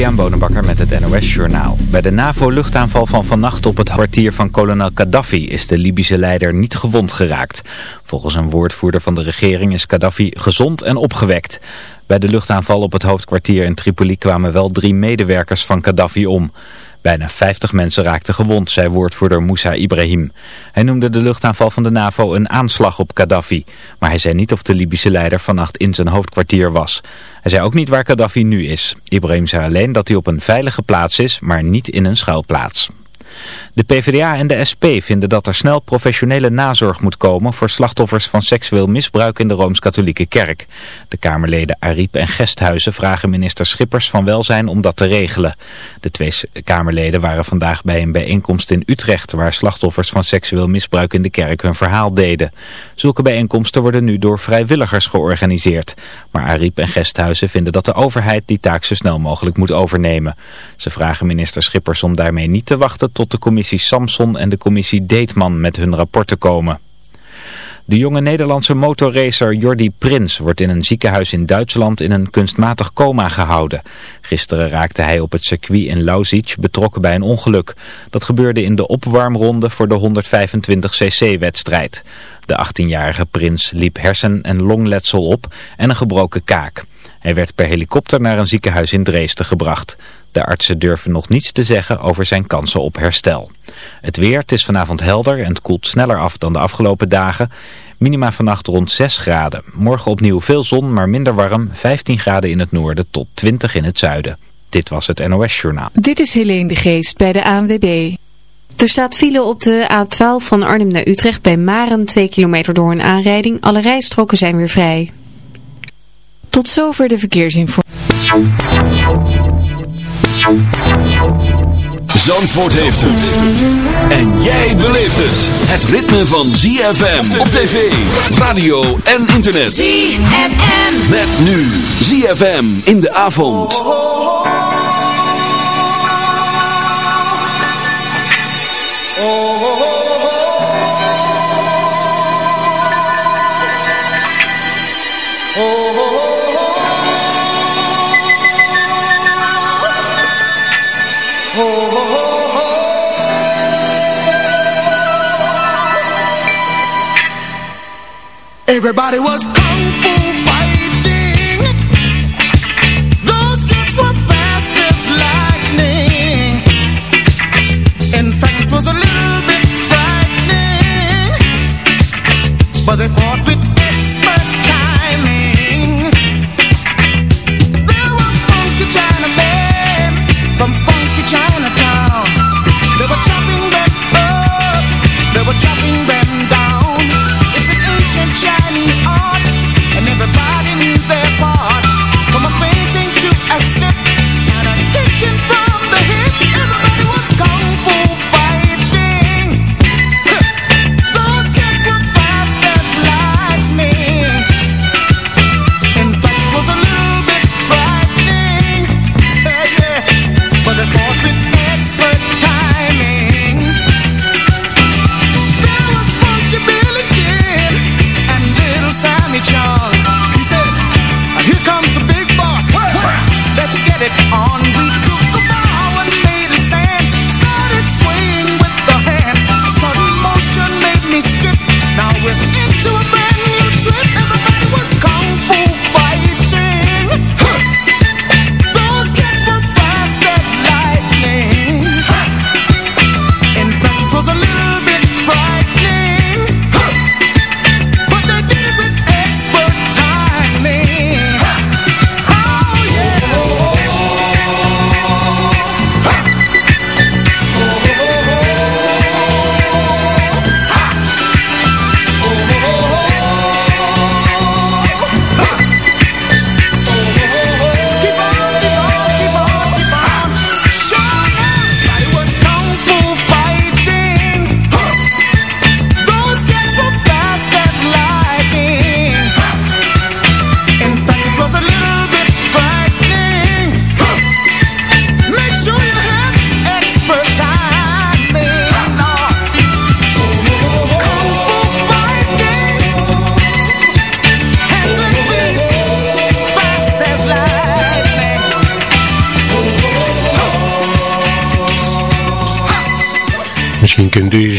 Jan Bonenbakker met het NOS-journaal. Bij de NAVO-luchtaanval van vannacht op het kwartier van kolonel Gaddafi is de Libische leider niet gewond geraakt. Volgens een woordvoerder van de regering is Gaddafi gezond en opgewekt. Bij de luchtaanval op het hoofdkwartier in Tripoli kwamen wel drie medewerkers van Gaddafi om. Bijna 50 mensen raakten gewond, zei woordvoerder Moussa Ibrahim. Hij noemde de luchtaanval van de NAVO een aanslag op Gaddafi. Maar hij zei niet of de Libische leider vannacht in zijn hoofdkwartier was. Hij zei ook niet waar Gaddafi nu is. Ibrahim zei alleen dat hij op een veilige plaats is, maar niet in een schuilplaats. De PvdA en de SP vinden dat er snel professionele nazorg moet komen voor slachtoffers van seksueel misbruik in de Rooms-Katholieke Kerk. De Kamerleden Ariep en Gesthuizen vragen minister Schippers van Welzijn om dat te regelen. De twee Kamerleden waren vandaag bij een bijeenkomst in Utrecht waar slachtoffers van seksueel misbruik in de kerk hun verhaal deden. Zulke bijeenkomsten worden nu door vrijwilligers georganiseerd. Maar Ariep en Gesthuizen vinden dat de overheid die taak zo snel mogelijk moet overnemen. Ze vragen minister Schippers om daarmee niet te wachten tot de commissie Samson en de commissie Deetman met hun rapporten komen. De jonge Nederlandse motorracer Jordi Prins wordt in een ziekenhuis in Duitsland in een kunstmatig coma gehouden. Gisteren raakte hij op het circuit in Lausitz betrokken bij een ongeluk. Dat gebeurde in de opwarmronde voor de 125cc-wedstrijd. De 18-jarige Prins liep hersen- en longletsel op en een gebroken kaak. Hij werd per helikopter naar een ziekenhuis in Dresden gebracht. De artsen durven nog niets te zeggen over zijn kansen op herstel. Het weer, het is vanavond helder en het koelt sneller af dan de afgelopen dagen. Minima vannacht rond 6 graden. Morgen opnieuw veel zon, maar minder warm. 15 graden in het noorden tot 20 in het zuiden. Dit was het NOS Journaal. Dit is Helene de Geest bij de ANWB. Er staat file op de A12 van Arnhem naar Utrecht bij Maren 2 kilometer door een aanrijding. Alle rijstroken zijn weer vrij. Tot zover de verkeersinformatie. Zandvoort heeft het. En jij beleeft het. Het ritme van ZFM op tv, radio en internet. ZFM. Met nu ZFM in de avond. Everybody was But they fought with expert timing. There were from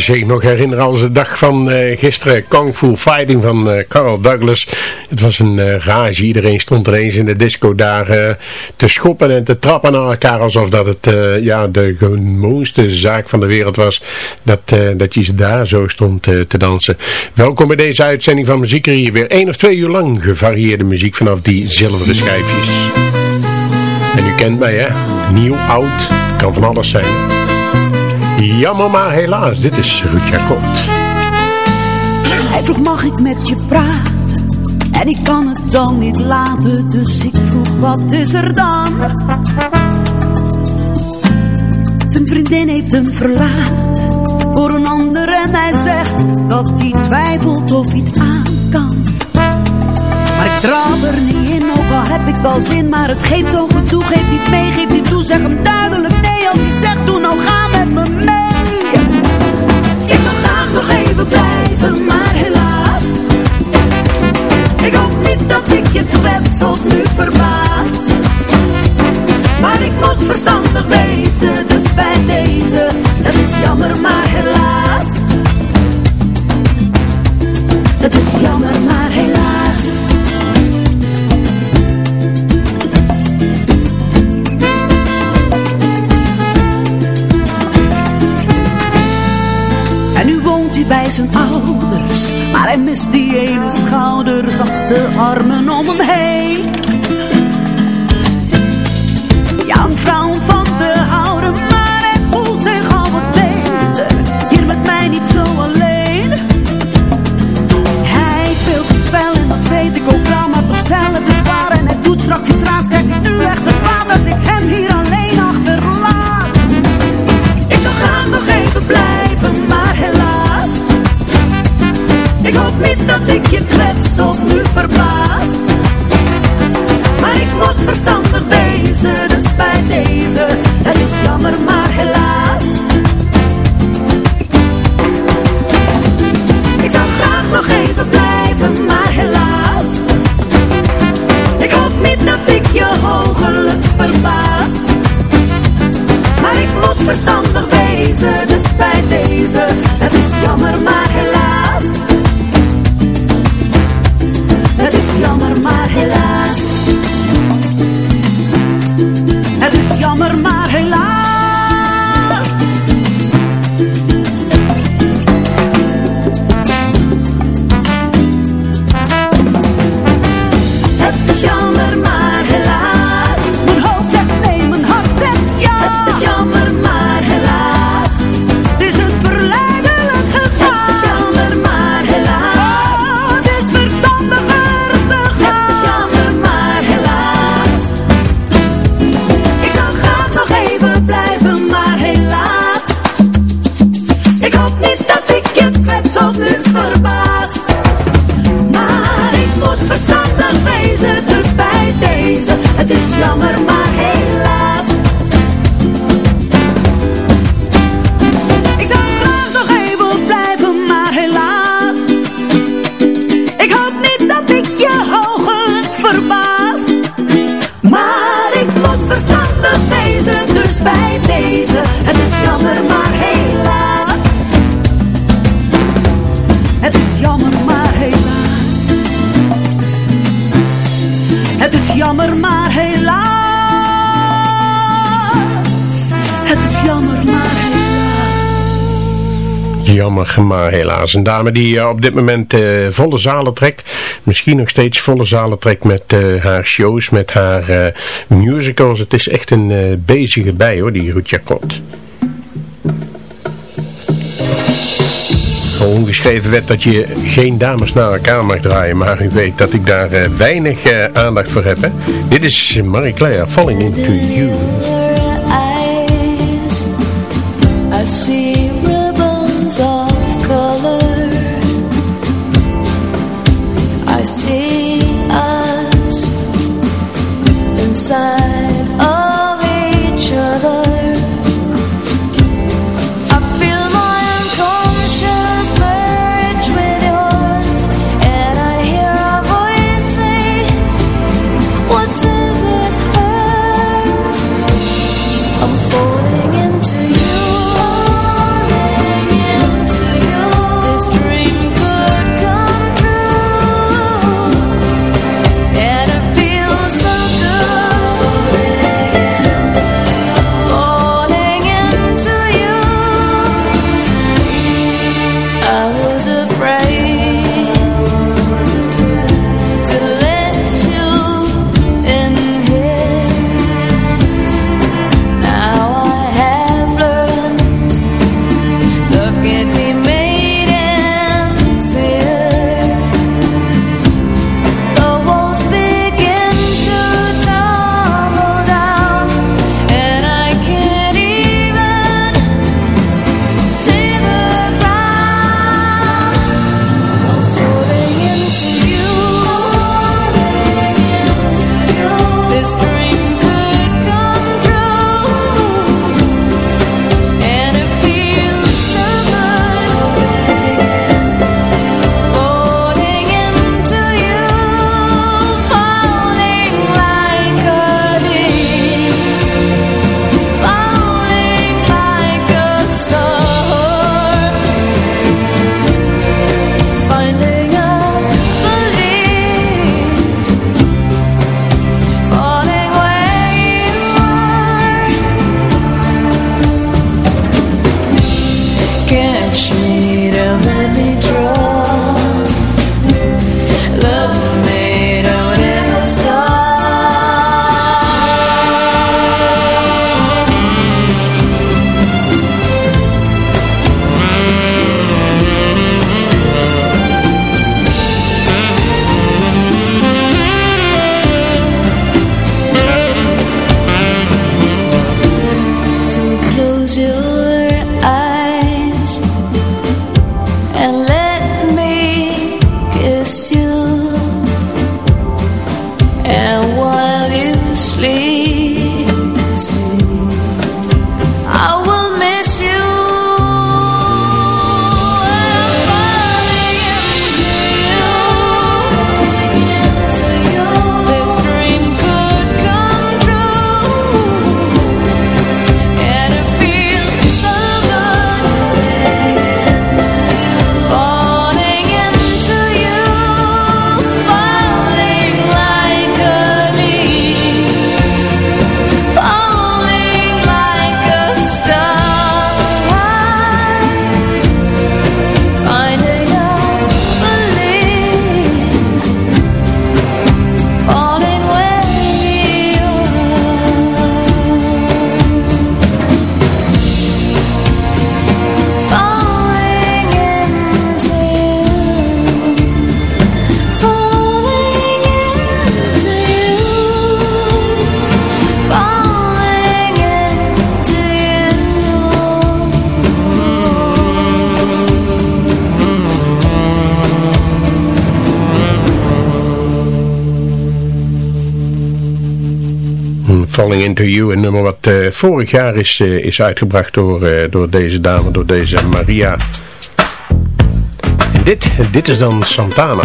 zich nog herinneren als de dag van uh, gisteren. Kung Fu Fighting van uh, Carl Douglas. Het was een uh, rage. Iedereen stond ineens in de disco daar te schoppen en te trappen naar elkaar. Alsof dat het ja, de gewoonste zaak van de wereld was. Dat, dat je ze daar zo stond te dansen. Welkom bij deze uitzending van Muziek hier. Weer één of twee uur lang gevarieerde muziek vanaf die zilveren schijfjes. En u kent mij hè. Nieuw, oud. kan van alles zijn. Jammer maar helaas, dit is Ruud Kot. Hij vroeg mag ik met je praten En ik kan het dan niet laten Dus ik vroeg wat is er dan Zijn vriendin heeft hem verlaten Voor een ander en hij zegt Dat hij twijfelt of het aan Ik trap er niet in Ook al heb ik wel zin Maar het geeft zo'n gedoe. Geef niet mee, geef niet toe Zeg hem duidelijk. Nee Als hij zegt doe nou ga met me mee. Ik zou graag nog even blijven, maar helaas. Ik hoop niet dat ik je kwets of nu verbaas. Maar ik moet verstandig wezen, dus bij deze Dat is jammer, maar helaas. Het is jammer, maar helaas zijn ouders Maar hij mist die ene schouder Zachte armen om hem heen. Ja, dat ik je klets of nu verbaas. Maar ik moet verstandig wezen, dus bij deze Het is jammer maar helaas. Ik zou graag nog even blijven, maar helaas. Ik hoop niet dat ik je hogelijk verbaas. Maar ik moet verstandig wezen, dus bij deze maar helaas. Een dame die uh, op dit moment uh, volle zalen trekt. Misschien nog steeds volle zalen trekt met uh, haar shows, met haar musicals. Het is echt een bezige bij hoor, die Ruud Jacot. Ongeschreven wet dat je geen dames naar elkaar mag draaien. Maar u weet dat ik daar weinig aandacht voor heb. Hè? Dit is Marie-Claire, Falling Into You. Coming Into You. Een nummer wat uh, vorig jaar is, uh, is uitgebracht door, uh, door deze dame, door deze Maria. En dit, dit is dan Santana.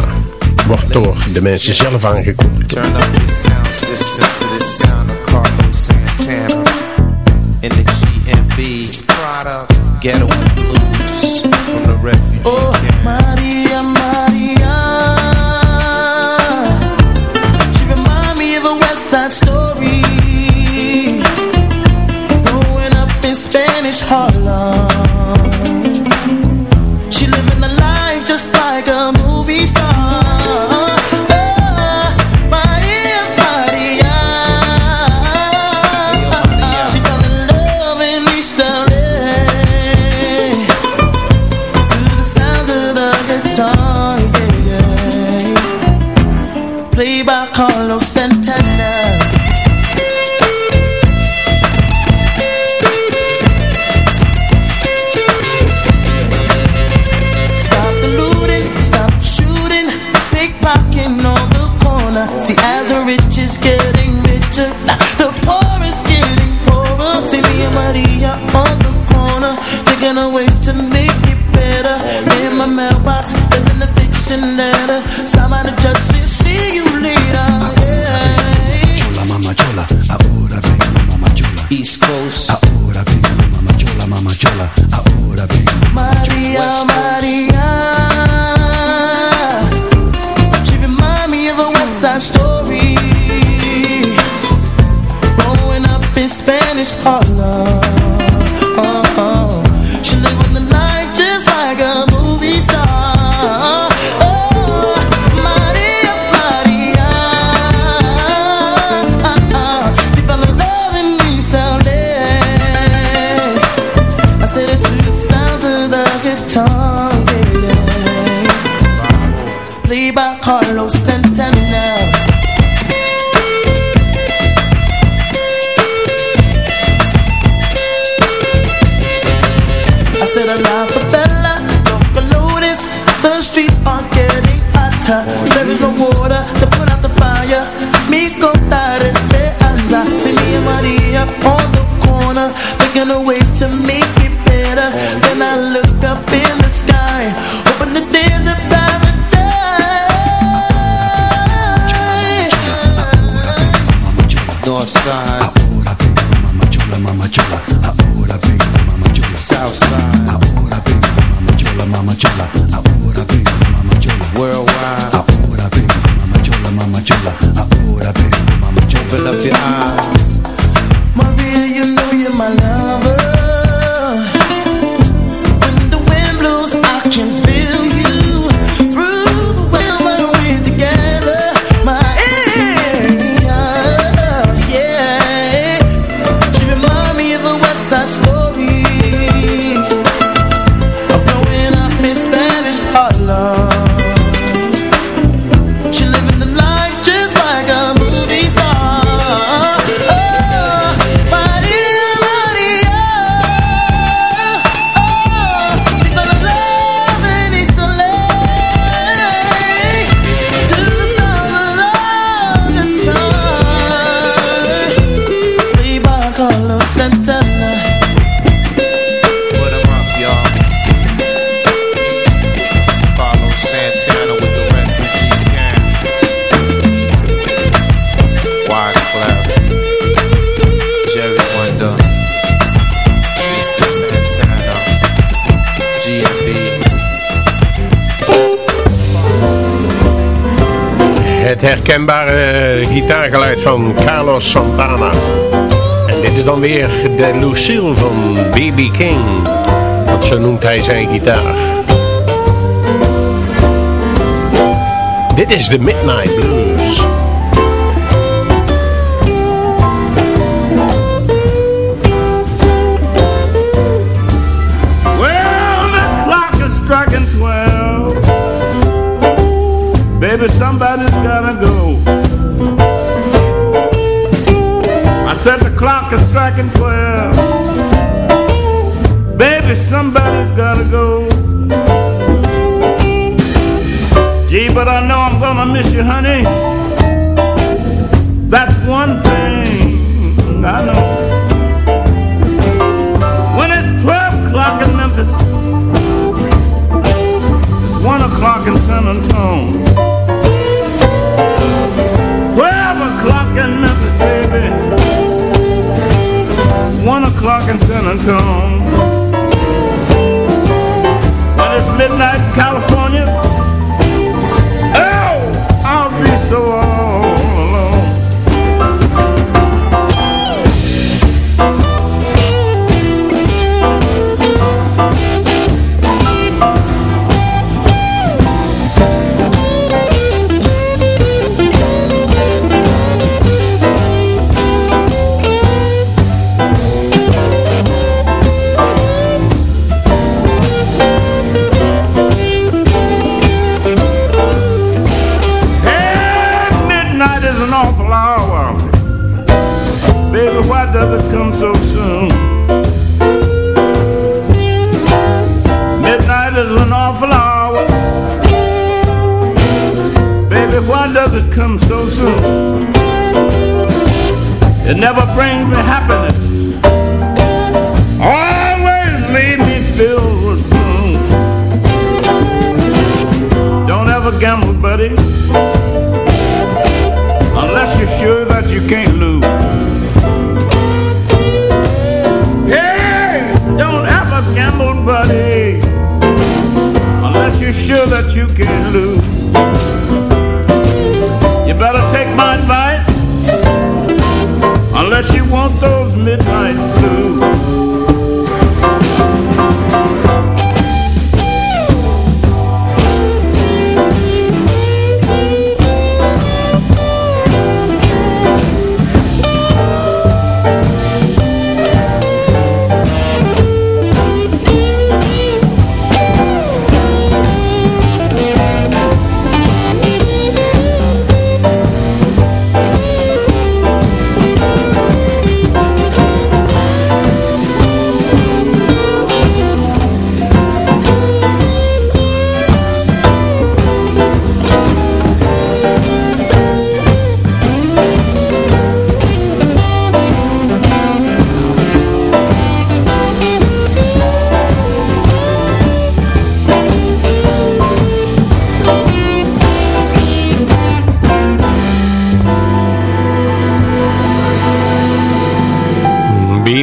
Wordt door de mensen zelf aangekondigd. Turn up your sound system to the sound of Carlos Santana. In the GMB product ghetto. Mamá chola, mamá chola. María, María. She remind me of a West Side Story. Growing up in Spanish Harlem. Carlos Santana. En dit is dan weer de Lucille van B.B. King. Want zo noemt hij zijn gitaar. Dit is de Midnight Blues. Well, the clock is striking twelve. Baby, somebody clock is striking twelve. Baby, somebody's gotta go. Gee, but I know I'm gonna miss you, honey. That's one thing I know. O'clock in San Antonio. It's midnight California, It never brings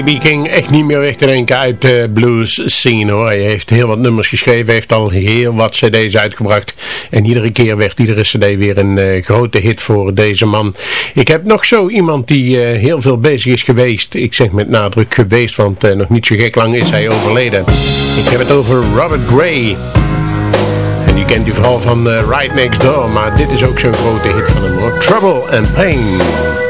B.B. King echt niet meer weg te denken uit de blues scene hoor. Hij heeft heel wat nummers geschreven, heeft al heel wat cd's uitgebracht. En iedere keer werd iedere cd weer een eh, grote hit voor deze man. Ik heb nog zo iemand die eh, heel veel bezig is geweest. Ik zeg met nadruk geweest, want eh, nog niet zo gek lang is hij overleden. Ik heb het over Robert Gray. En die kent u vooral van Right Next Door, maar dit is ook zo'n grote hit van hem hoor. Trouble and Pain.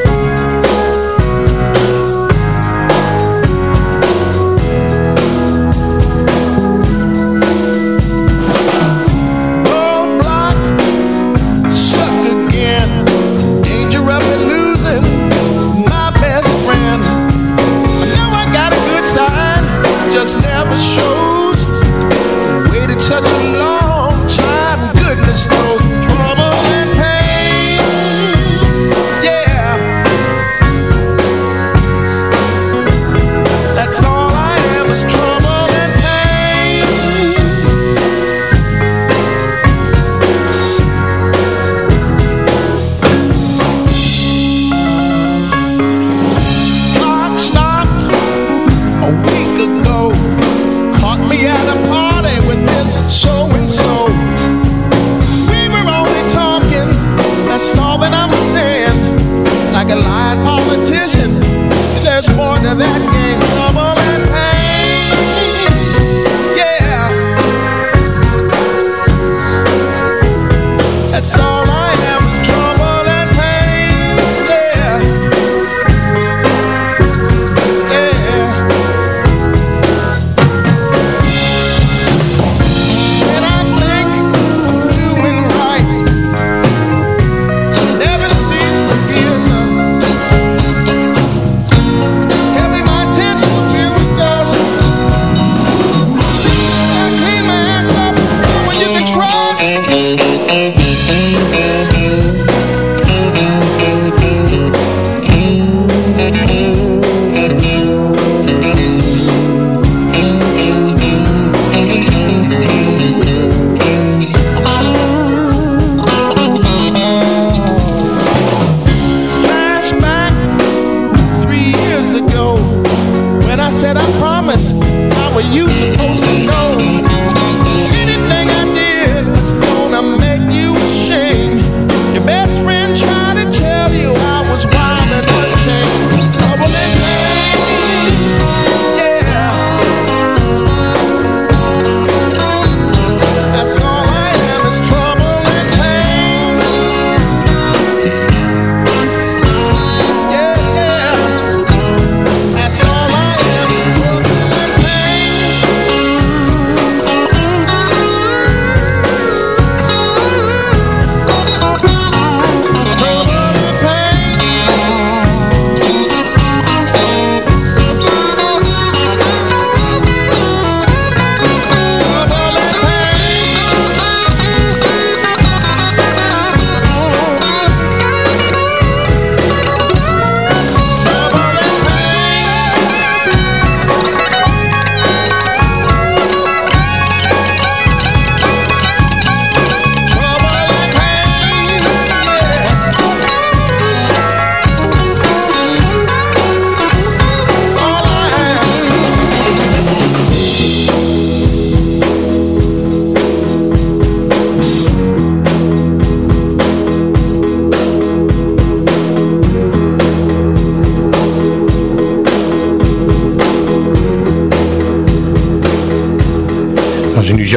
So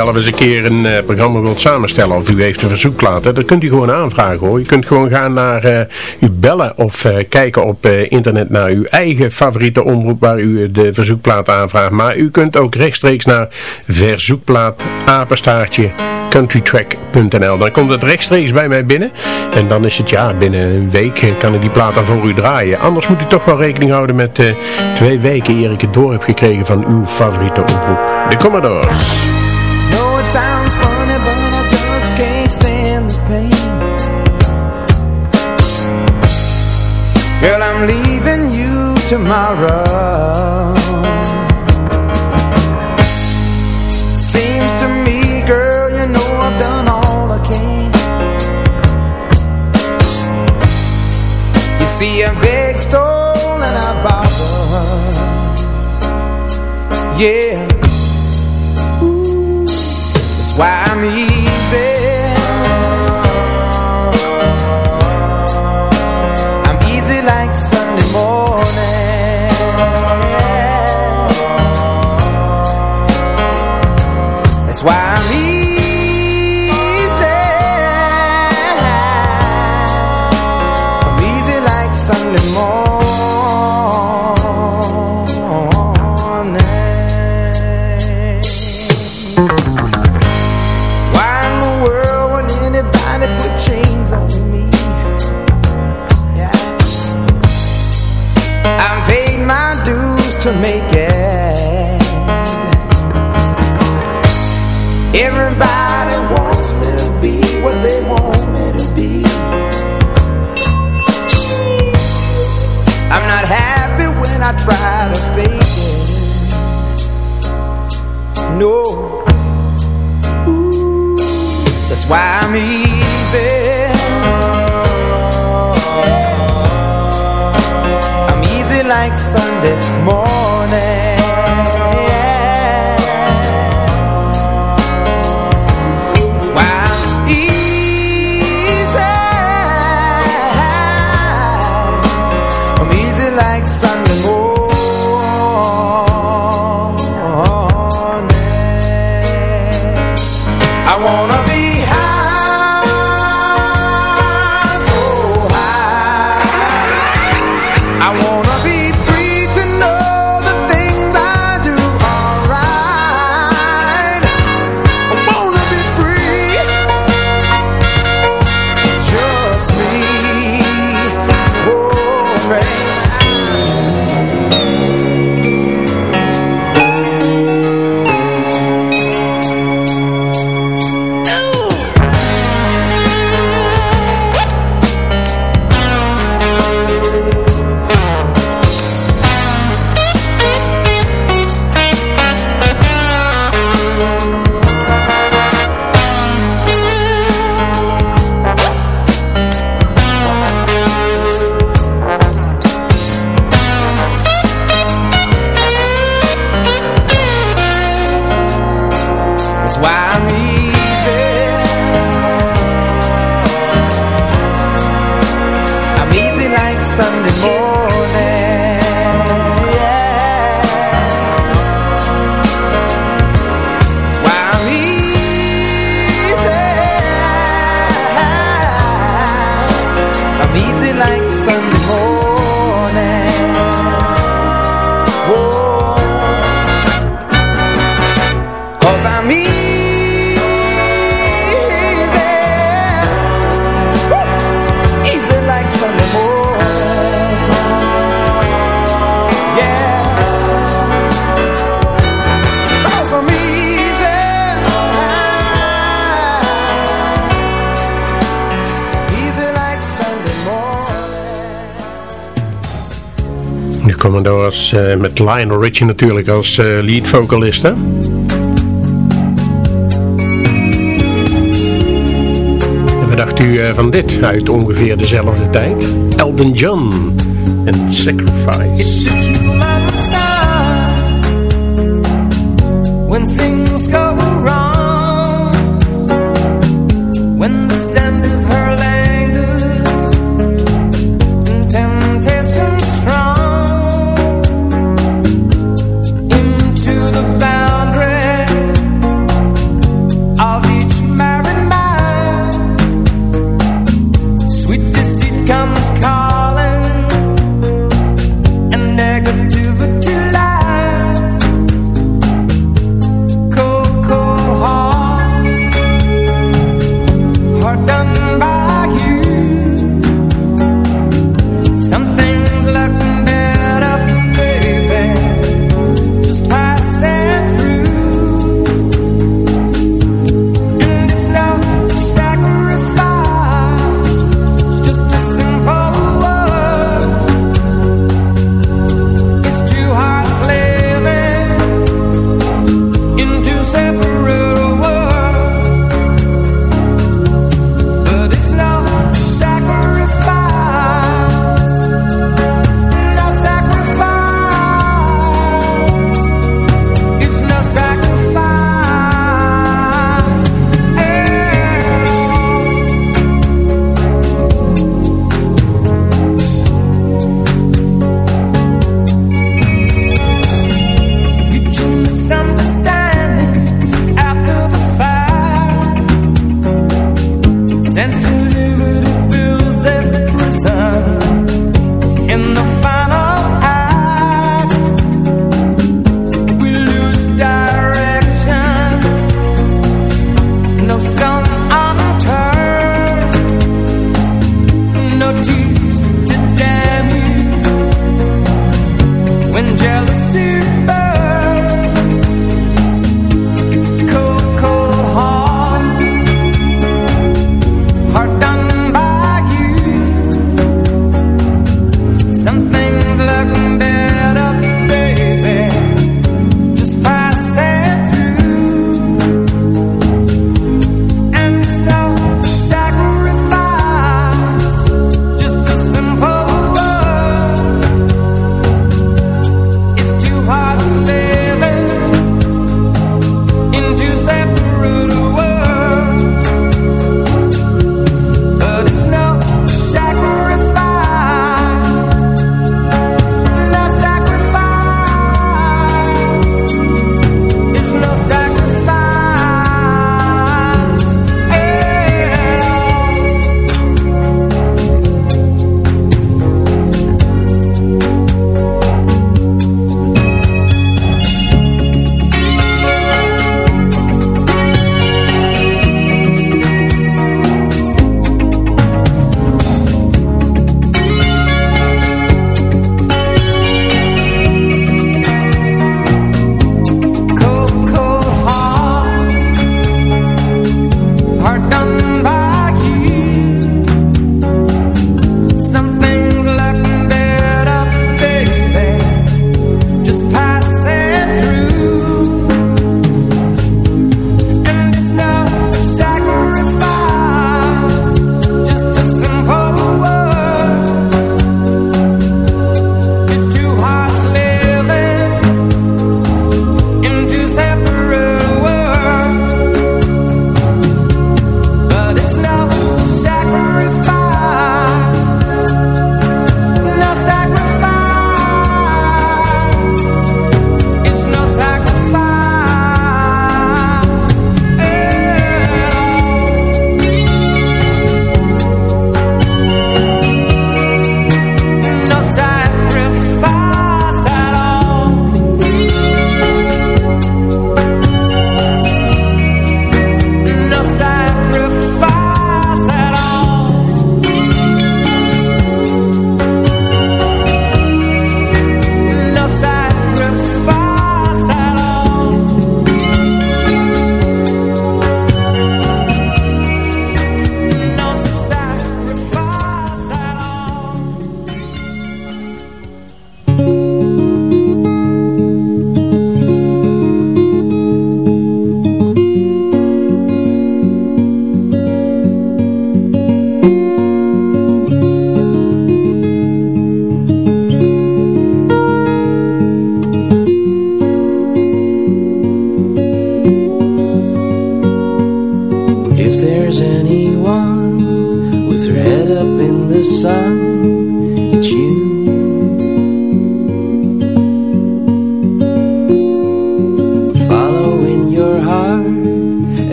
zelf eens een keer een eh, programma wilt samenstellen of u heeft een verzoekplaat, dan kunt u gewoon aanvragen hoor. Je kunt gewoon gaan naar eh, u bellen of eh, kijken op internet naar uw eigen favoriete omroep waar u de verzoekplaat aanvraagt. Maar u kunt ook rechtstreeks naar verzoekplaat apenstaartje countrytrack.nl. Dan komt het rechtstreeks bij mij binnen. En dan is het ja, binnen een week kan ik die plaat voor u draaien. Anders moet u toch wel rekening houden met twee weken eer ik het door heb gekregen van uw favoriete omroep. De Commodores. Tomorrow. Seems to me, girl, you know I've done all I can. You see, I beg, stole, and I borrowed. Yeah. That's why I'm easy. Eh, met Lionel Richie natuurlijk als eh, lead vocalist. Hè? En wat dacht u eh, van dit uit ongeveer dezelfde tijd? Elton John en Sacrifice.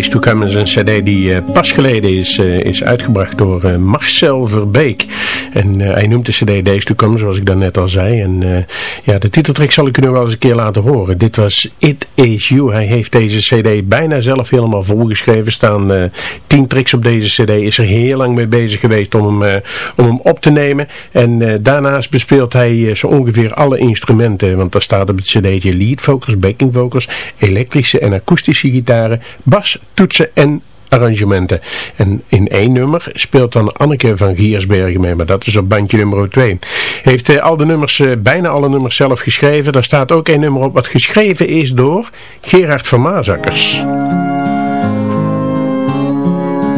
Days to Come een cd die eh, pas geleden is, eh, is uitgebracht door eh, Marcel Verbeek. En eh, hij noemt de cd Days to zoals ik daarnet al zei. En eh, ja, de titeltrack zal ik u nog wel eens een keer laten horen. Dit was It Is You. Hij heeft deze cd bijna zelf helemaal volgeschreven. staan eh, tien tracks op deze cd. Is er heel lang mee bezig geweest om hem, om hem op te nemen. En daarnaast bespeelt hij zo ongeveer alle instrumenten. Want daar staat op het cd'tje lead vocals, backing vocals, elektrische en akoestische gitaren, bas, toetsen en arrangementen. En in één nummer speelt dan Anneke van Giersbergen mee, maar dat is op bandje nummer 2. Heeft eh, al de nummers, eh, bijna alle nummers zelf geschreven. Daar staat ook één nummer op wat geschreven is door Gerard van Maasakkers.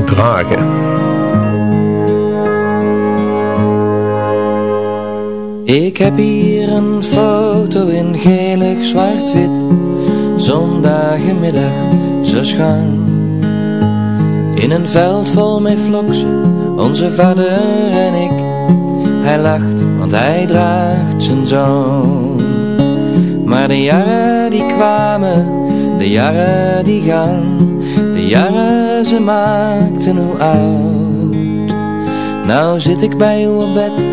Dragen. Ik heb hier een foto in gelig zwart-wit Zondagmiddag, zo schoon In een veld vol met vloksen, onze vader en ik. Hij lacht, want hij draagt zijn zoon. Maar de jaren die kwamen, de jaren die gaan De jaren ze maakten hoe oud. Nou zit ik bij u op bed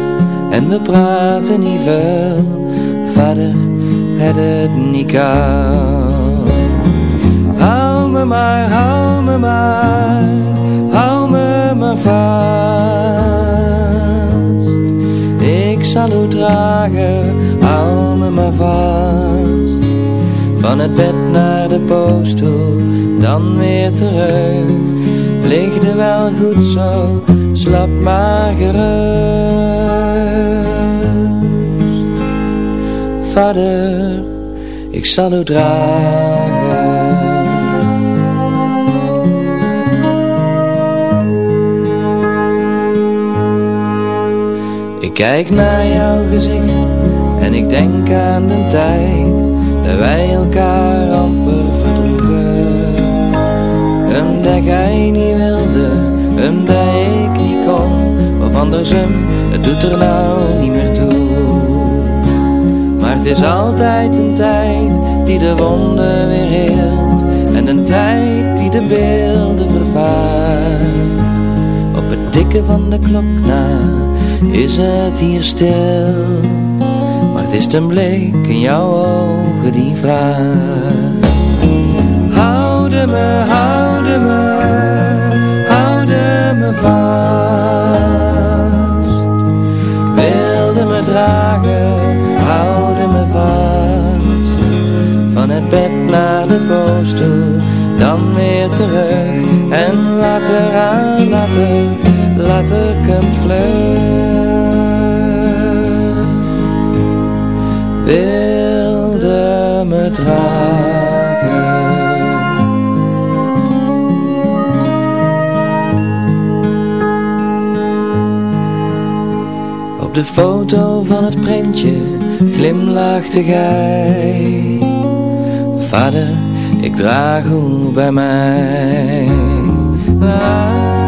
en we praten niet veel, vader, het het niet koud. Me maar, hou me maar, hou me maar vast. Ik zal u dragen, hou me maar vast. Van het bed naar de post toe, dan weer terug. Ligt wel goed zo, slap maar gerust. Vader, ik zal u dragen. Kijk naar jouw gezicht en ik denk aan de tijd dat wij elkaar amper verdroegen. Omdat jij niet wilde, omdat ik niet kon, of andersom, het doet er nou niet meer toe. Maar het is altijd een tijd die de wonden weer heelt, en een tijd die de beelden vervaart. Op het tikken van de klok na is het hier stil, maar Het is de blik in jouw ogen die vraagt. Houde me, houde me, houde me vast. Wilde me dragen, houde me vast. Van het bed naar de post toe, dan weer terug. En later aan, later, later komt vlug. Wilde me dragen. Op de foto van het printje glimlachte gij. Vader, ik draag u bij mij. La, la,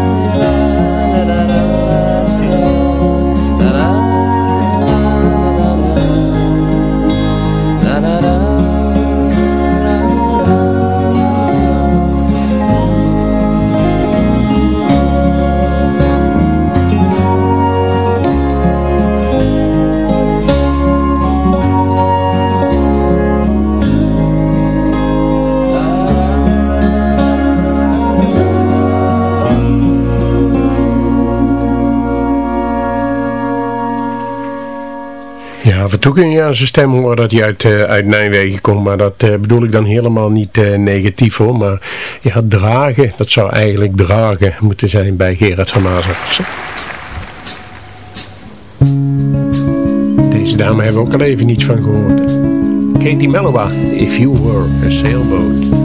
af en toe kun je aan zijn stem horen dat hij uit, eh, uit Nijmegen komt. Maar dat eh, bedoel ik dan helemaal niet eh, negatief hoor. Maar ja, dragen, dat zou eigenlijk dragen moeten zijn bij Gerard van Mazen. Deze dame hebben we ook al even niets van gehoord. Katie Mellowa, If You Were a Sailboat.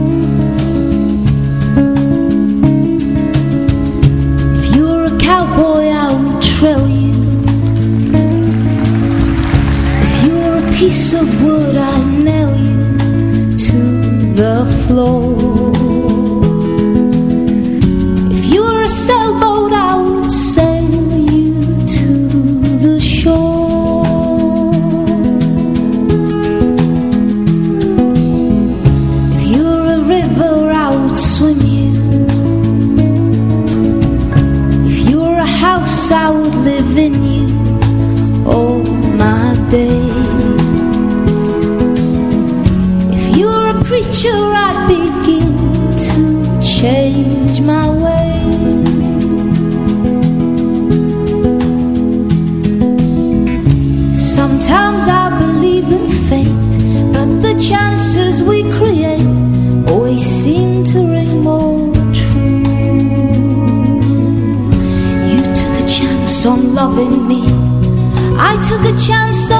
Piece of wood, I'd nail you to the floor. the chance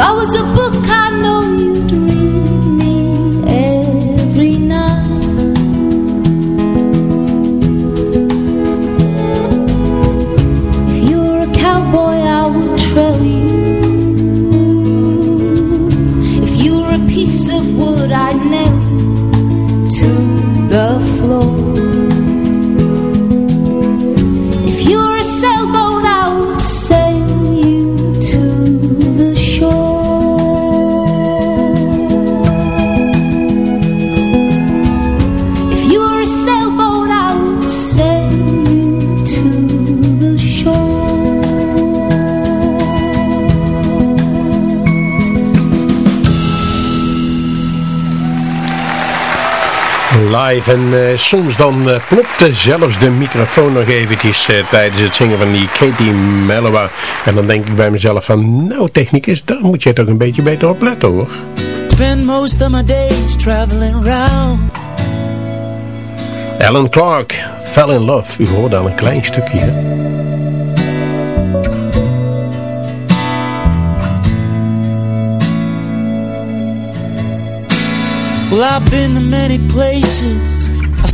I was En uh, soms dan uh, plopte zelfs de microfoon nog eventjes uh, tijdens het zingen van die Katie Mellowa. En dan denk ik bij mezelf van, nou technicus, daar moet je toch een beetje beter op letten hoor. Spend most of my days traveling around. Alan Clark, Fell in Love. U hoort al een klein stukje hè? Well, I've been to many places.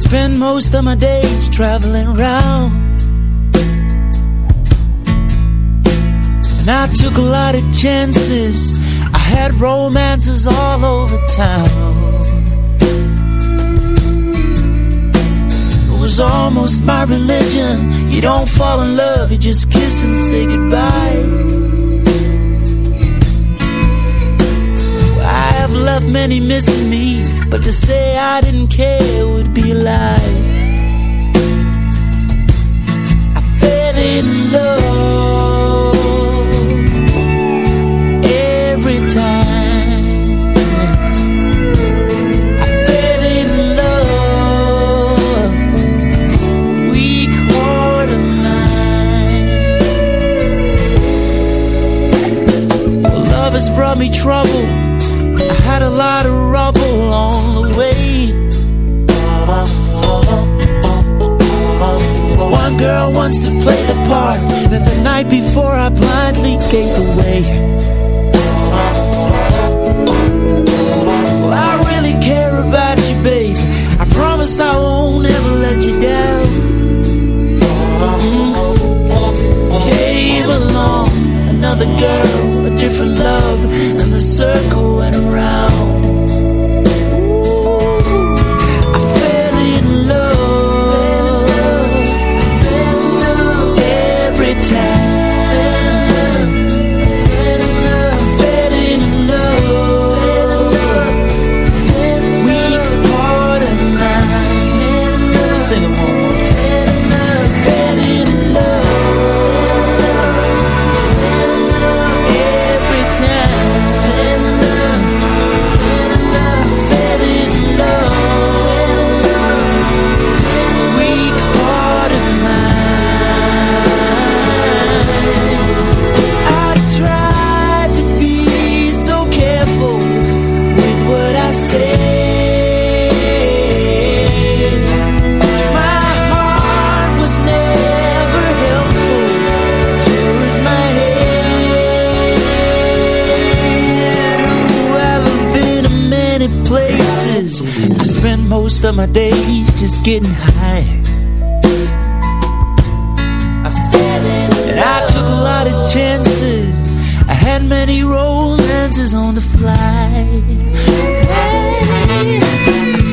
I spend most of my days traveling around. And I took a lot of chances. I had romances all over town. It was almost my religion. You don't fall in love, you just kiss and say goodbye. I have left many missing me, but to say I didn't care would be a lie. Of my days just getting high. I fell in and I took a lot of chances. I had many romances on the fly. tussen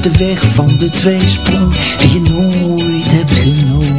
de weg van de tweesprong die je nooit hebt genomen.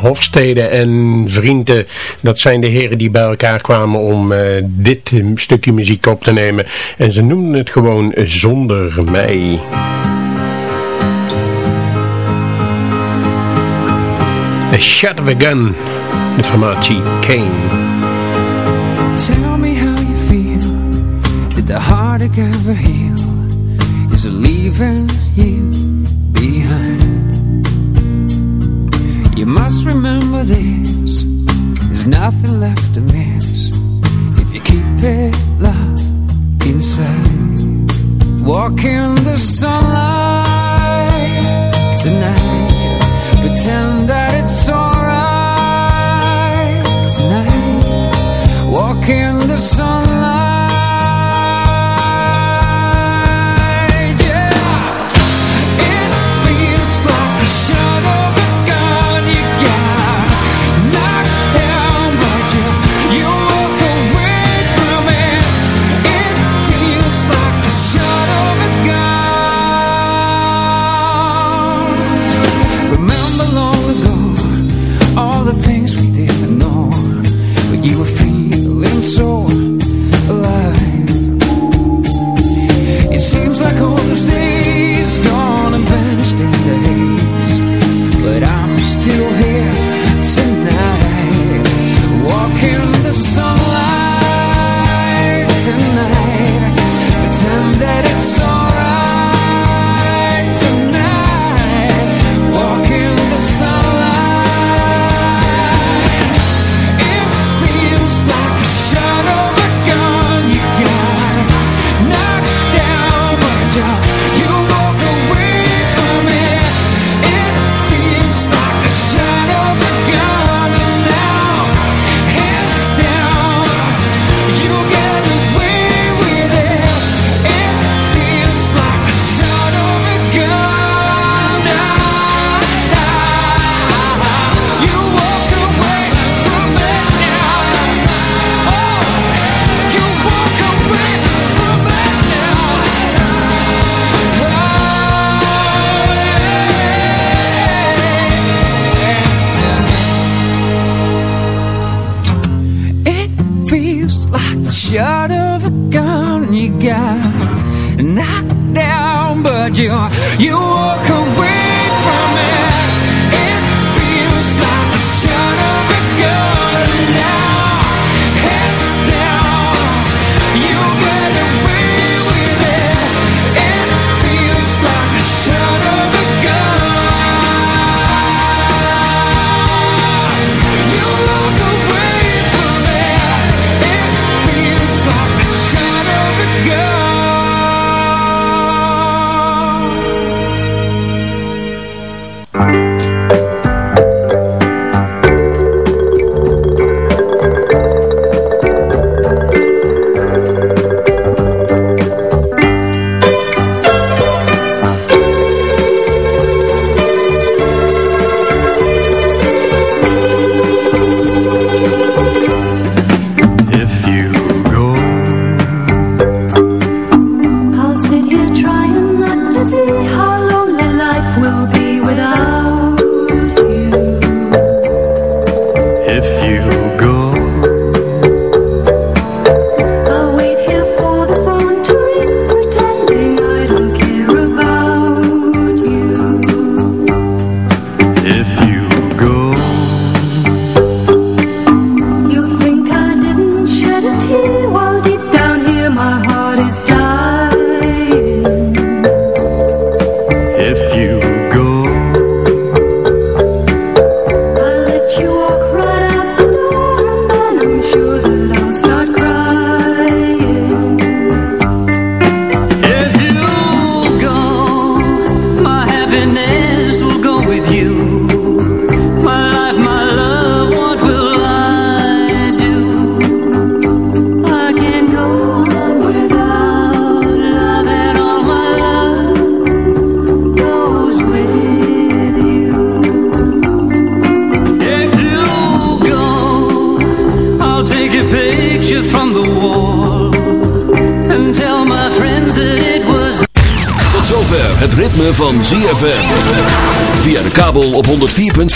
Hofstede en Vrienden. Dat zijn de heren die bij elkaar kwamen om eh, dit stukje muziek op te nemen. En ze noemden het gewoon Zonder Mij. A Shot of a Gun, de formatie Kane. Tell me how you feel, did the heartache ever heal? Is it leaving you? must remember this. There's nothing left to miss. If you keep it locked inside Walk in the sunlight tonight. Pretend that it's alright tonight. Walk in the sunlight